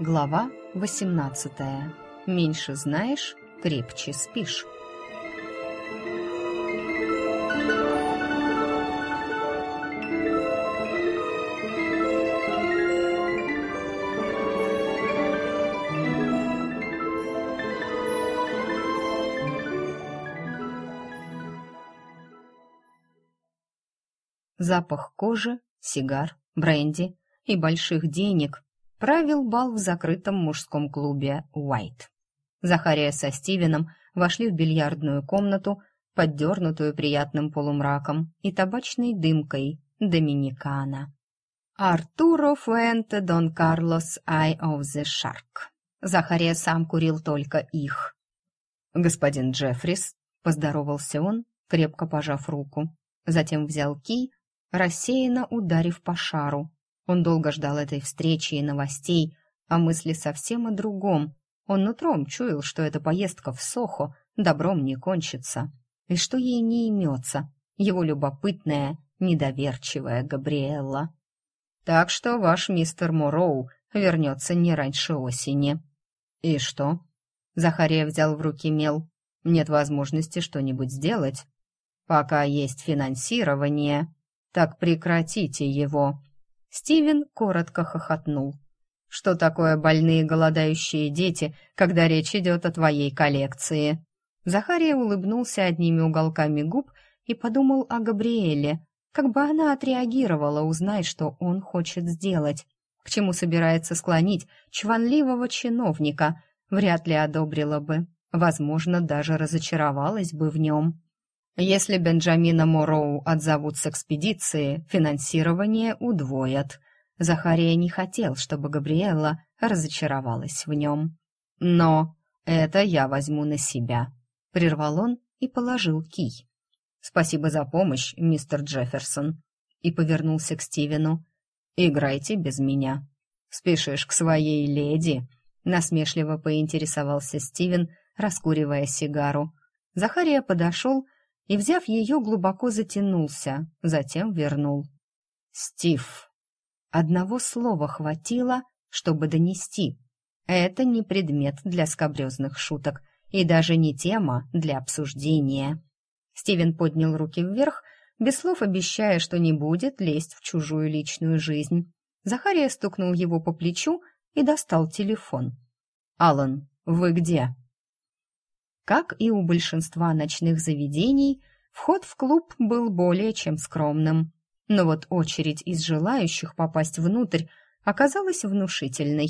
Глава 18. Меньше знаешь, крепче спишь. Запах кожи, сигар, бренди и больших денег правил бал в закрытом мужском клубе «Уайт». Захария со Стивеном вошли в бильярдную комнату, поддернутую приятным полумраком и табачной дымкой Доминикана. Артуро Фуэнте Дон Карлос Ай of the Shark. Захария сам курил только их. «Господин Джеффрис», — поздоровался он, крепко пожав руку. Затем взял кий, рассеянно ударив по шару, он долго ждал этой встречи и новостей, а мысли совсем о другом. Он нутром чуял, что эта поездка в Сохо добром не кончится, и что ей не имется, его любопытная, недоверчивая Габриэлла. Так что ваш мистер Муроу вернется не раньше осени. И что? Захария взял в руки мел. Нет возможности что-нибудь сделать. Пока есть финансирование, так прекратите его. Стивен коротко хохотнул. «Что такое больные голодающие дети, когда речь идет о твоей коллекции?» Захария улыбнулся одними уголками губ и подумал о Габриэле, как бы она отреагировала, узнать, что он хочет сделать, к чему собирается склонить чванливого чиновника, вряд ли одобрила бы, возможно, даже разочаровалась бы в нем. Если Бенджамина Мороу отзовут с экспедиции, финансирование удвоят. Захария не хотел, чтобы Габриэлла разочаровалась в нем. «Но это я возьму на себя», — прервал он и положил кий. «Спасибо за помощь, мистер Джефферсон», и повернулся к Стивену. «Играйте без меня». «Спешишь к своей леди?» Насмешливо поинтересовался Стивен, раскуривая сигару. Захария подошел и, взяв ее, глубоко затянулся, затем вернул. «Стив». Одного слова хватило, чтобы донести. Это не предмет для скобрезных шуток и даже не тема для обсуждения. Стивен поднял руки вверх, без слов обещая, что не будет лезть в чужую личную жизнь. Захария стукнул его по плечу и достал телефон. «Алан, вы где?» Как и у большинства ночных заведений, вход в клуб был более чем скромным. Но вот очередь из желающих попасть внутрь оказалась внушительной.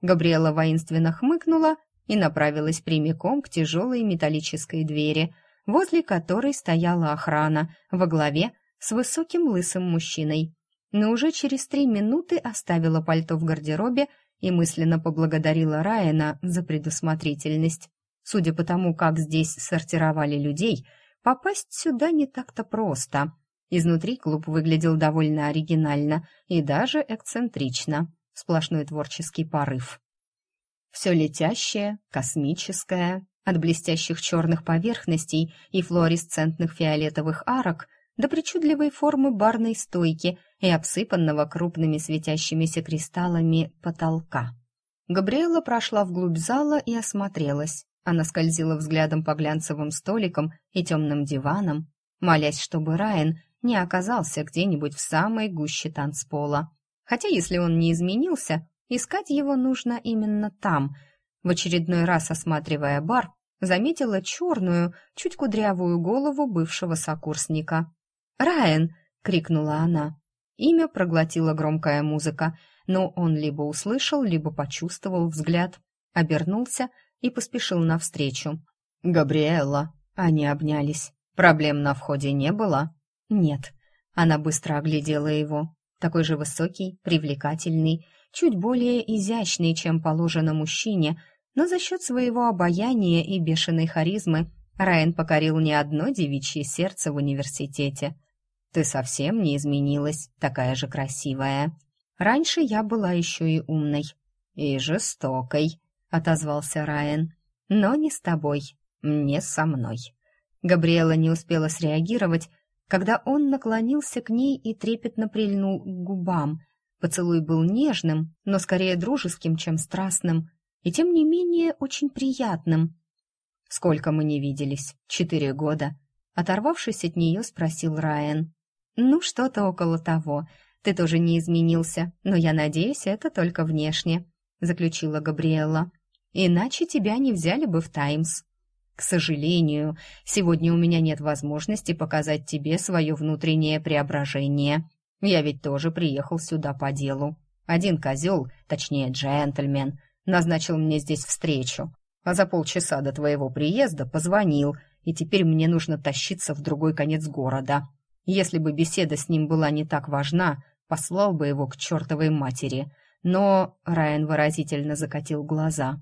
Габриэла воинственно хмыкнула и направилась прямиком к тяжелой металлической двери, возле которой стояла охрана во главе с высоким лысым мужчиной. Но уже через три минуты оставила пальто в гардеробе и мысленно поблагодарила Райана за предусмотрительность. Судя по тому, как здесь сортировали людей, попасть сюда не так-то просто. Изнутри клуб выглядел довольно оригинально и даже эксцентрично. Сплошной творческий порыв. Все летящее, космическое, от блестящих черных поверхностей и флуоресцентных фиолетовых арок до причудливой формы барной стойки и обсыпанного крупными светящимися кристаллами потолка. Габриэла прошла вглубь зала и осмотрелась. Она скользила взглядом по глянцевым столикам и темным диванам, молясь, чтобы Райан не оказался где-нибудь в самой гуще танцпола. Хотя, если он не изменился, искать его нужно именно там. В очередной раз осматривая бар, заметила черную, чуть кудрявую голову бывшего сокурсника. «Райан!» — крикнула она. Имя проглотила громкая музыка, но он либо услышал, либо почувствовал взгляд, обернулся и поспешил навстречу. «Габриэла!» Они обнялись. «Проблем на входе не было?» «Нет». Она быстро оглядела его. Такой же высокий, привлекательный, чуть более изящный, чем положено мужчине, но за счет своего обаяния и бешеной харизмы Райан покорил не одно девичье сердце в университете. «Ты совсем не изменилась, такая же красивая. Раньше я была еще и умной. И жестокой», — отозвался Райан. «Но не с тобой, не со мной». Габриэла не успела среагировать, когда он наклонился к ней и трепетно прильнул к губам. Поцелуй был нежным, но скорее дружеским, чем страстным, и тем не менее очень приятным. «Сколько мы не виделись? Четыре года?» Оторвавшись от нее, спросил Райан. «Ну, что-то около того. Ты тоже не изменился, но я надеюсь, это только внешне», заключила Габриэла. «Иначе тебя не взяли бы в «Таймс». К сожалению, сегодня у меня нет возможности показать тебе свое внутреннее преображение. Я ведь тоже приехал сюда по делу. Один козел, точнее джентльмен, назначил мне здесь встречу, а за полчаса до твоего приезда позвонил, и теперь мне нужно тащиться в другой конец города. Если бы беседа с ним была не так важна, послал бы его к чертовой матери. Но Райан выразительно закатил глаза.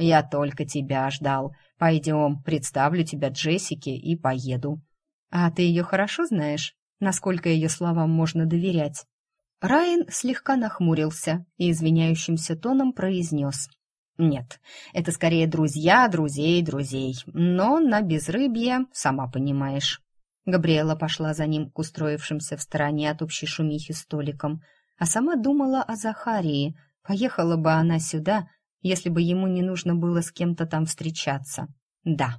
«Я только тебя ждал. Пойдем, представлю тебя Джессике и поеду». «А ты ее хорошо знаешь?» насколько ее словам можно доверять. Райан слегка нахмурился и извиняющимся тоном произнес. «Нет, это скорее друзья друзей друзей, но на безрыбье, сама понимаешь». Габриэла пошла за ним к устроившимся в стороне от общей шумихи столикам, а сама думала о Захарии. Поехала бы она сюда, если бы ему не нужно было с кем-то там встречаться. Да,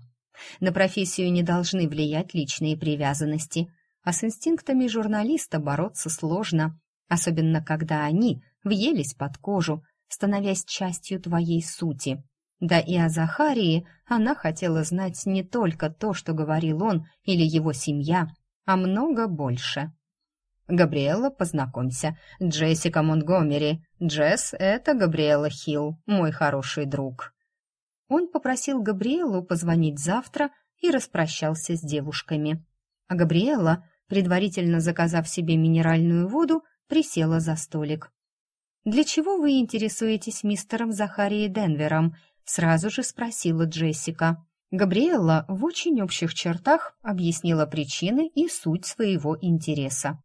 на профессию не должны влиять личные привязанности, а с инстинктами журналиста бороться сложно, особенно когда они въелись под кожу, становясь частью твоей сути. Да и о Захарии она хотела знать не только то, что говорил он или его семья, а много больше. «Габриэла, познакомься, Джессика Монтгомери. Джесс — это Габриэла Хилл, мой хороший друг». Он попросил Габриэлу позвонить завтра и распрощался с девушками. А Габриэла предварительно заказав себе минеральную воду, присела за столик. «Для чего вы интересуетесь мистером Захарией Денвером?» сразу же спросила Джессика. Габриэлла в очень общих чертах объяснила причины и суть своего интереса.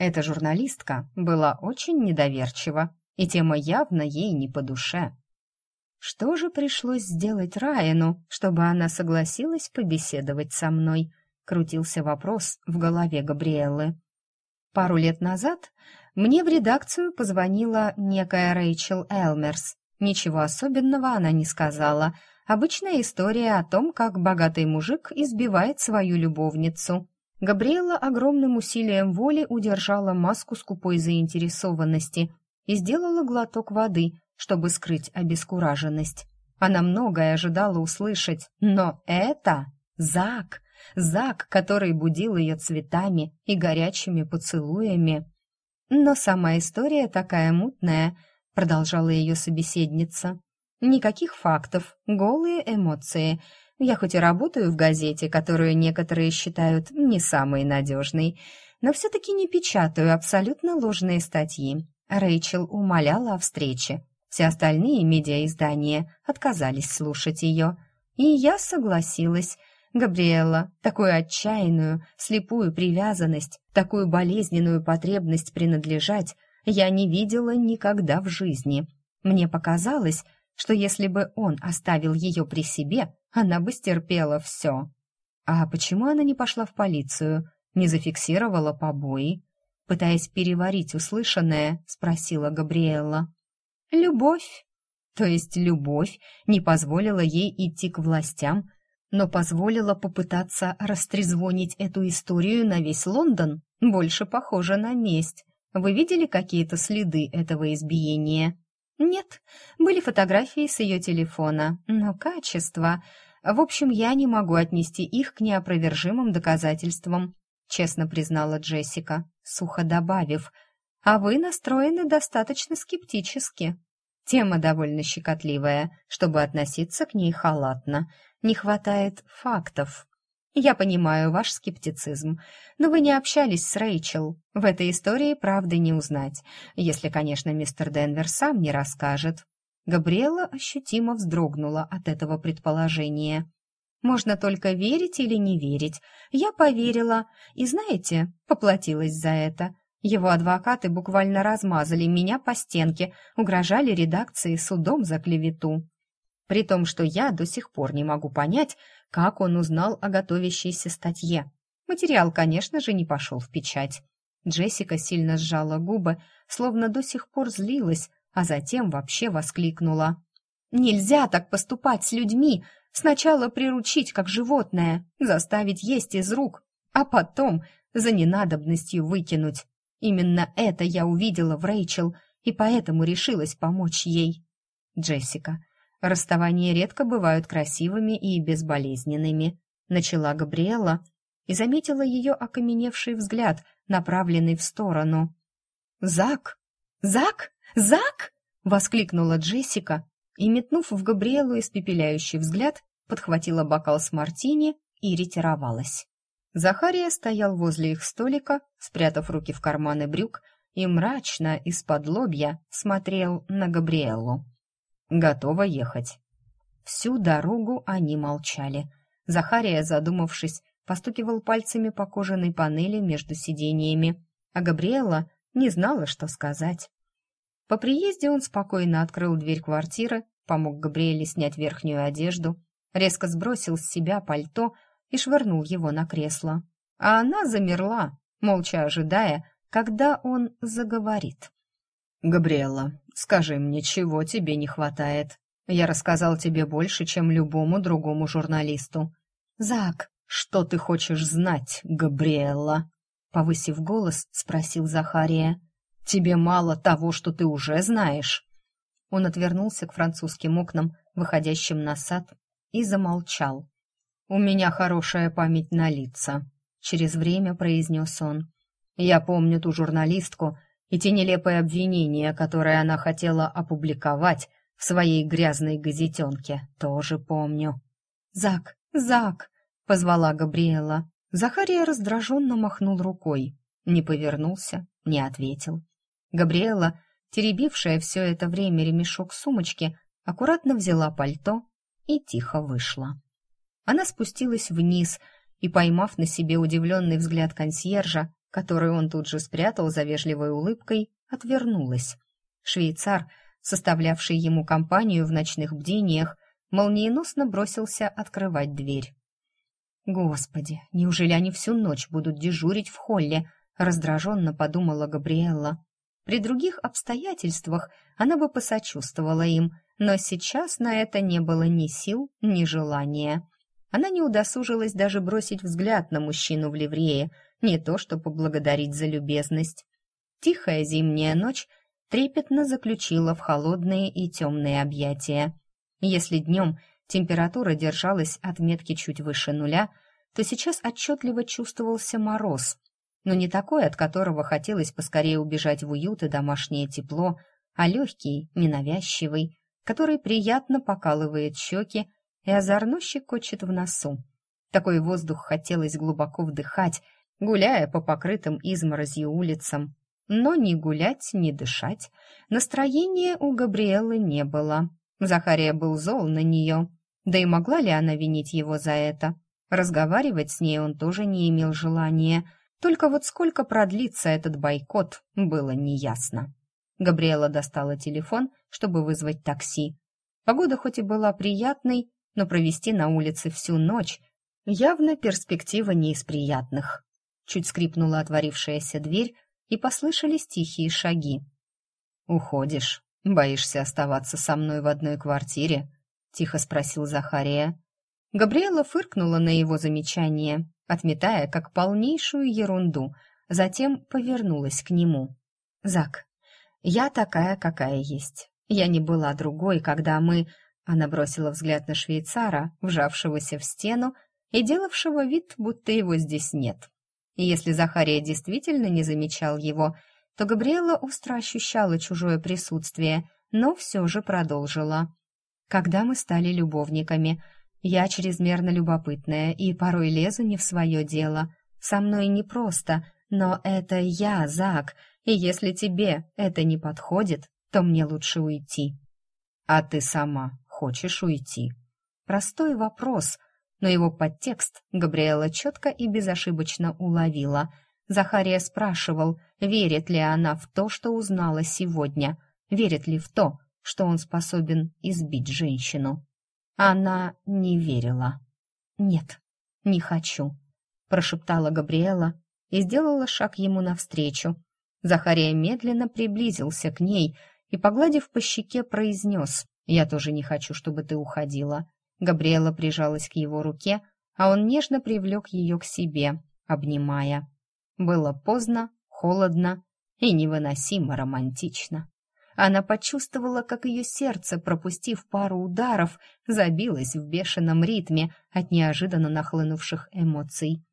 Эта журналистка была очень недоверчива, и тема явно ей не по душе. Что же пришлось сделать Райану, чтобы она согласилась побеседовать со мной? крутился вопрос в голове Габриэллы. Пару лет назад мне в редакцию позвонила некая Рэйчел Элмерс. Ничего особенного она не сказала. Обычная история о том, как богатый мужик избивает свою любовницу. Габриэла огромным усилием воли удержала маску скупой заинтересованности и сделала глоток воды, чтобы скрыть обескураженность. Она многое ожидала услышать, но это... Зак! Зак, который будил ее цветами и горячими поцелуями. Но сама история такая мутная, продолжала ее собеседница. Никаких фактов, голые эмоции. Я хоть и работаю в газете, которую некоторые считают не самой надежной, но все-таки не печатаю абсолютно ложные статьи. Рэйчел умоляла о встрече. Все остальные медиаиздания отказались слушать ее. И я согласилась, Габриэла, такую отчаянную, слепую привязанность, такую болезненную потребность принадлежать я не видела никогда в жизни. Мне показалось, что если бы он оставил ее при себе, она бы стерпела все. А почему она не пошла в полицию, не зафиксировала побои? Пытаясь переварить услышанное, спросила Габриэла. «Любовь». То есть любовь не позволила ей идти к властям, но позволила попытаться растрезвонить эту историю на весь Лондон. Больше похоже на месть. Вы видели какие-то следы этого избиения? Нет, были фотографии с ее телефона, но качество... В общем, я не могу отнести их к неопровержимым доказательствам, честно признала Джессика, сухо добавив, а вы настроены достаточно скептически. Тема довольно щекотливая, чтобы относиться к ней халатно. Не хватает фактов. Я понимаю ваш скептицизм, но вы не общались с Рэйчел. В этой истории правды не узнать, если, конечно, мистер Денвер сам не расскажет. Габриэла ощутимо вздрогнула от этого предположения. Можно только верить или не верить. Я поверила, и, знаете, поплатилась за это. Его адвокаты буквально размазали меня по стенке, угрожали редакции судом за клевету. При том, что я до сих пор не могу понять, как он узнал о готовящейся статье. Материал, конечно же, не пошел в печать. Джессика сильно сжала губы, словно до сих пор злилась, а затем вообще воскликнула. «Нельзя так поступать с людьми! Сначала приручить как животное, заставить есть из рук, а потом за ненадобностью выкинуть. Именно это я увидела в Рэйчел и поэтому решилась помочь ей. Джессика. Расставания редко бывают красивыми и безболезненными. Начала Габриэла и заметила ее окаменевший взгляд, направленный в сторону. «Зак! Зак! Зак!» — воскликнула Джессика и, метнув в Габриэлу испепеляющий взгляд, подхватила бокал с мартини и ретировалась. Захария стоял возле их столика, спрятав руки в карманы брюк, и мрачно из-под лобья смотрел на Габриэлу. «Готова ехать». Всю дорогу они молчали. Захария, задумавшись, постукивал пальцами по кожаной панели между сидениями, а Габриэла не знала, что сказать. По приезде он спокойно открыл дверь квартиры, помог Габриэле снять верхнюю одежду, резко сбросил с себя пальто и швырнул его на кресло. А она замерла, молча ожидая, когда он заговорит. «Габриэла, скажи мне, чего тебе не хватает? Я рассказал тебе больше, чем любому другому журналисту. Зак, что ты хочешь знать, Габриэла?» Повысив голос, спросил Захария. «Тебе мало того, что ты уже знаешь?» Он отвернулся к французским окнам, выходящим на сад, и замолчал. «У меня хорошая память на лица», — через время произнес он. «Я помню ту журналистку и те нелепые обвинения, которые она хотела опубликовать в своей грязной газетенке, тоже помню». «Зак, Зак!» — позвала Габриэла. Захария раздраженно махнул рукой, не повернулся, не ответил. Габриэла, теребившая все это время ремешок сумочки, аккуратно взяла пальто и тихо вышла. Она спустилась вниз и, поймав на себе удивленный взгляд консьержа, который он тут же спрятал за вежливой улыбкой, отвернулась. Швейцар, составлявший ему компанию в ночных бдениях, молниеносно бросился открывать дверь. «Господи, неужели они всю ночь будут дежурить в холле?» — раздраженно подумала Габриэлла. При других обстоятельствах она бы посочувствовала им, но сейчас на это не было ни сил, ни желания. Она не удосужилась даже бросить взгляд на мужчину в ливрее, не то что поблагодарить за любезность. Тихая зимняя ночь трепетно заключила в холодные и темные объятия. Если днем температура держалась отметки чуть выше нуля, то сейчас отчетливо чувствовался мороз, но не такой, от которого хотелось поскорее убежать в уют и домашнее тепло, а легкий, ненавязчивый, который приятно покалывает щеки и озорно щекочет в носу. Такой воздух хотелось глубоко вдыхать, гуляя по покрытым изморозью улицам. Но ни гулять, ни дышать настроения у Габриэлы не было. Захария был зол на нее, да и могла ли она винить его за это? Разговаривать с ней он тоже не имел желания, только вот сколько продлится этот бойкот, было неясно. Габриэла достала телефон, чтобы вызвать такси. Погода хоть и была приятной, но провести на улице всю ночь явно перспектива не из приятных. Чуть скрипнула отворившаяся дверь, и послышались тихие шаги. «Уходишь? Боишься оставаться со мной в одной квартире?» — тихо спросил Захария. Габриэла фыркнула на его замечание, отметая как полнейшую ерунду, затем повернулась к нему. «Зак, я такая, какая есть. Я не была другой, когда мы она бросила взгляд на швейцара, вжавшегося в стену и делавшего вид, будто его здесь нет. И если Захария действительно не замечал его, то Габриэла остро ощущала чужое присутствие, но все же продолжила. «Когда мы стали любовниками, я чрезмерно любопытная и порой лезу не в свое дело. Со мной непросто, но это я, Зак, и если тебе это не подходит, то мне лучше уйти». «А ты сама хочешь уйти?» Простой вопрос, но его подтекст Габриэла четко и безошибочно уловила. Захария спрашивал, верит ли она в то, что узнала сегодня, верит ли в то, что он способен избить женщину. Она не верила. «Нет, не хочу», — прошептала Габриэла и сделала шаг ему навстречу. Захария медленно приблизился к ней и, погладив по щеке, произнес «Я тоже не хочу, чтобы ты уходила». Габриэла прижалась к его руке, а он нежно привлек ее к себе, обнимая. Было поздно, холодно и невыносимо романтично. Она почувствовала, как ее сердце, пропустив пару ударов, забилось в бешеном ритме от неожиданно нахлынувших эмоций.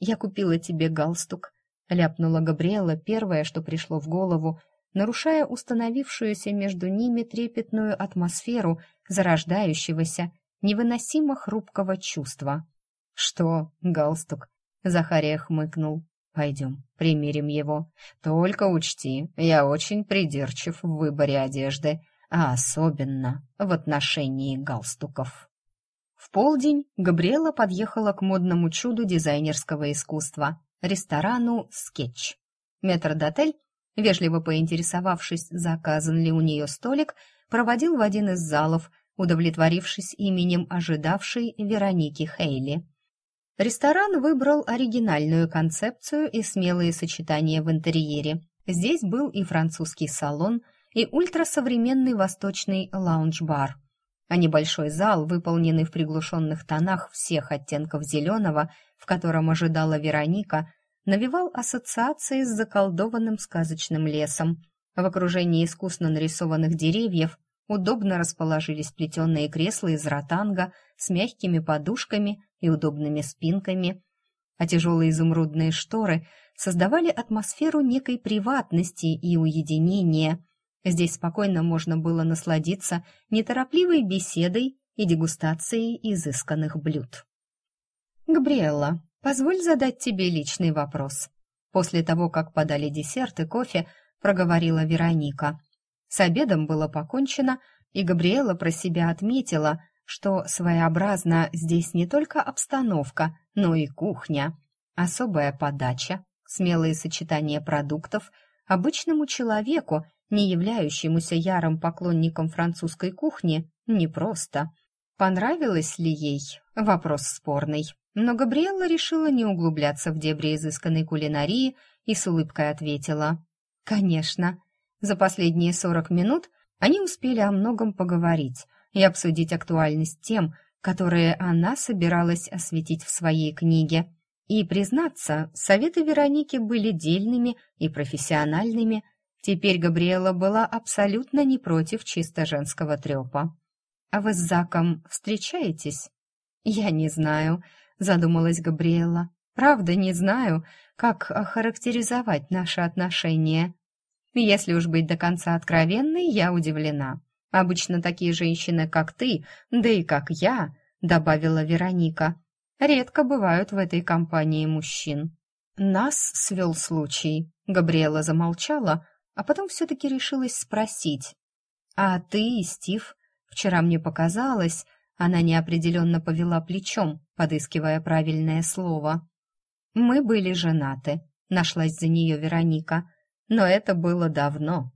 «Я купила тебе галстук», — ляпнула Габриэла первое, что пришло в голову, нарушая установившуюся между ними трепетную атмосферу зарождающегося, невыносимо хрупкого чувства. «Что, галстук?» — Захария хмыкнул. Пойдем, примерим его. Только учти, я очень придирчив в выборе одежды, а особенно в отношении галстуков. В полдень Габриэла подъехала к модному чуду дизайнерского искусства — ресторану «Скетч». Метрдотель, вежливо поинтересовавшись, заказан ли у нее столик, проводил в один из залов, удовлетворившись именем ожидавшей Вероники Хейли — Ресторан выбрал оригинальную концепцию и смелые сочетания в интерьере. Здесь был и французский салон, и ультрасовременный восточный лаунж-бар. А небольшой зал, выполненный в приглушенных тонах всех оттенков зеленого, в котором ожидала Вероника, навевал ассоциации с заколдованным сказочным лесом. В окружении искусно нарисованных деревьев удобно расположились плетеные кресла из ротанга с мягкими подушками и удобными спинками, а тяжелые изумрудные шторы создавали атмосферу некой приватности и уединения. Здесь спокойно можно было насладиться неторопливой беседой и дегустацией изысканных блюд. «Габриэлла, позволь задать тебе личный вопрос». После того, как подали десерт и кофе, проговорила Вероника. С обедом было покончено, и Габриэла про себя отметила, что своеобразна здесь не только обстановка, но и кухня. Особая подача, смелые сочетания продуктов обычному человеку, не являющемуся ярым поклонником французской кухни, непросто. Понравилось ли ей? Вопрос спорный. Но Габриэлла решила не углубляться в дебри изысканной кулинарии и с улыбкой ответила. «Конечно». За последние сорок минут они успели о многом поговорить, и обсудить актуальность тем, которые она собиралась осветить в своей книге. И, признаться, советы Вероники были дельными и профессиональными. Теперь Габриэла была абсолютно не против чисто женского трепа. «А вы с Заком встречаетесь?» «Я не знаю», — задумалась Габриэла. «Правда, не знаю, как охарактеризовать наши отношения. Если уж быть до конца откровенной, я удивлена. Обычно такие женщины, как ты, да и как я, добавила Вероника, редко бывают в этой компании мужчин. Нас свел случай. Габриэла замолчала, а потом все-таки решилась спросить. «А ты, Стив, вчера мне показалось...» Она неопределенно повела плечом, подыскивая правильное слово. «Мы были женаты», — нашлась за нее Вероника. «Но это было давно,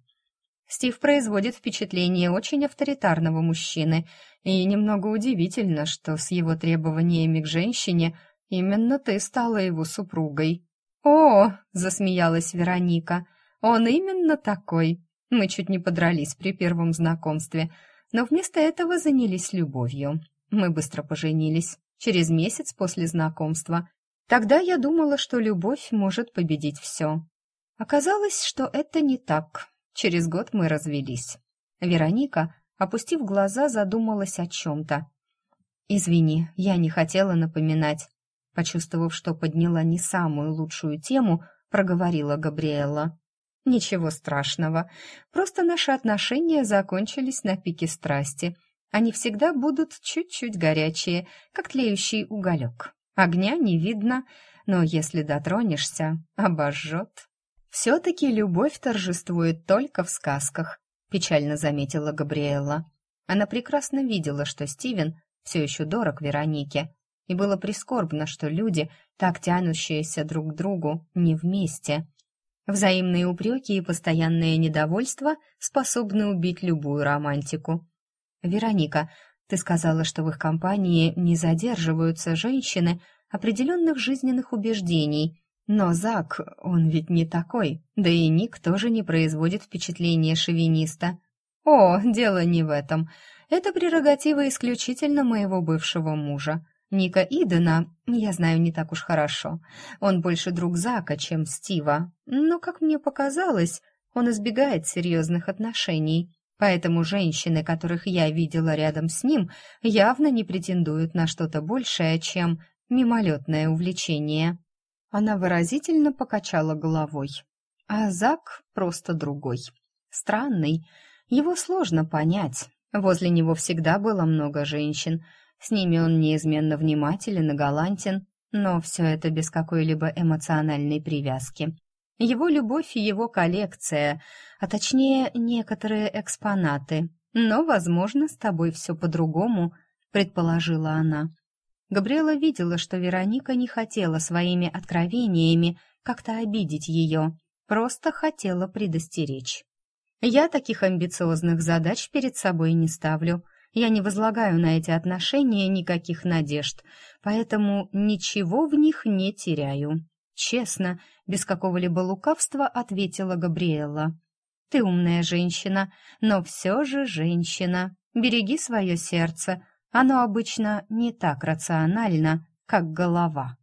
Стив производит впечатление очень авторитарного мужчины, и немного удивительно, что с его требованиями к женщине именно ты стала его супругой. «О!» — засмеялась Вероника. «Он именно такой. Мы чуть не подрались при первом знакомстве, но вместо этого занялись любовью. Мы быстро поженились, через месяц после знакомства. Тогда я думала, что любовь может победить все. Оказалось, что это не так. Через год мы развелись. Вероника, опустив глаза, задумалась о чем-то. «Извини, я не хотела напоминать». Почувствовав, что подняла не самую лучшую тему, проговорила Габриэла. «Ничего страшного. Просто наши отношения закончились на пике страсти. Они всегда будут чуть-чуть горячие, как тлеющий уголек. Огня не видно, но если дотронешься, обожжет». «Все-таки любовь торжествует только в сказках», — печально заметила Габриэла. Она прекрасно видела, что Стивен все еще дорог Веронике, и было прискорбно, что люди, так тянущиеся друг к другу, не вместе. Взаимные упреки и постоянное недовольство способны убить любую романтику. «Вероника, ты сказала, что в их компании не задерживаются женщины определенных жизненных убеждений», Но Зак, он ведь не такой, да и Ник тоже не производит впечатления шовиниста. О, дело не в этом. Это прерогатива исключительно моего бывшего мужа. Ника Идена я знаю не так уж хорошо. Он больше друг Зака, чем Стива. Но, как мне показалось, он избегает серьезных отношений. Поэтому женщины, которых я видела рядом с ним, явно не претендуют на что-то большее, чем мимолетное увлечение. Она выразительно покачала головой. А Зак просто другой. Странный. Его сложно понять. Возле него всегда было много женщин. С ними он неизменно внимателен и галантен, но все это без какой-либо эмоциональной привязки. Его любовь и его коллекция, а точнее некоторые экспонаты. Но, возможно, с тобой все по-другому, предположила она. Габриэла видела, что Вероника не хотела своими откровениями как-то обидеть ее, просто хотела предостеречь. Я таких амбициозных задач перед собой не ставлю. Я не возлагаю на эти отношения никаких надежд, поэтому ничего в них не теряю. Честно, без какого-либо лукавства ответила Габриэла. Ты умная женщина, но все же женщина. Береги свое сердце, оно обычно не так рационально, как голова.